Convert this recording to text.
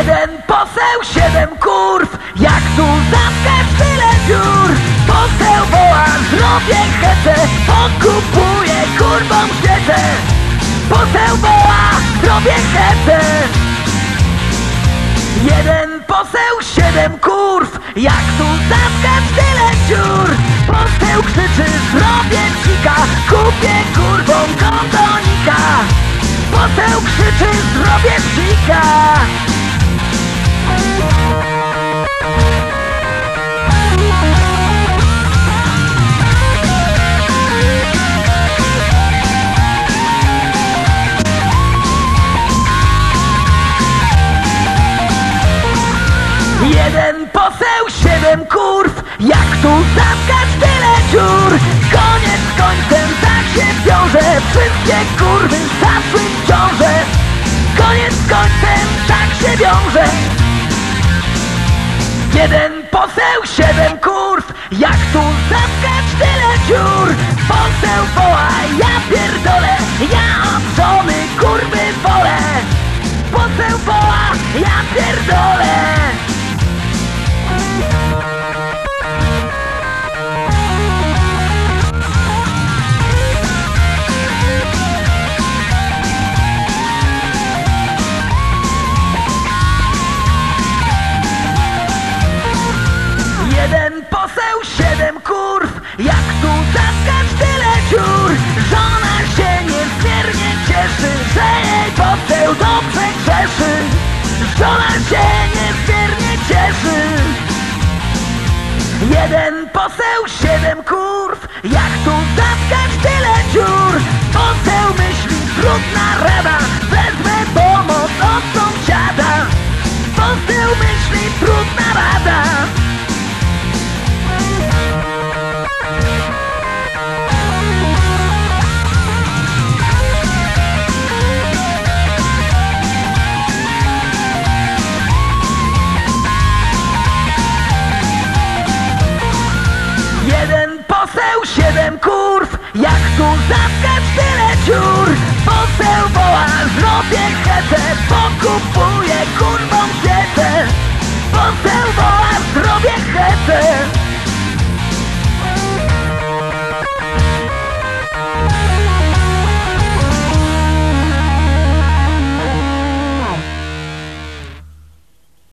Jeden poseł, siedem kurw Jak tu zatkać tyle dziur. Poseł woła, zrobię hece Pokupuję kurwom świecę Poseł woła, zrobię hece Jeden poseł, siedem kurw Jak tu zatkać tyle dziur. Poseł krzyczy, zrobię cika Kupię kurwą kondonika Poseł krzyczy, zrobię cika Jeden poseł, siedem kurw. Jak tu zatkać tyle dziur? Koniec końcem, tak się wiąże. Wszystkie kurwy zaszły w ciążę. Koniec końcem, tak się wiąże. Jeden poseł, siedem kurw. Jak tu zatkać tyle dziur? Poseł woła, ja Żona się niezmiernie cieszy. Jeden poseł, siedem kurw. Jak tu zaskać tyle dziur? Poseł myśli, trudna rada. Wezmę pomoc od sąsiada. Poseł myśli, trudna rada Zaskać tyle dziur Poseł woła, zrobię hetę Pokupuję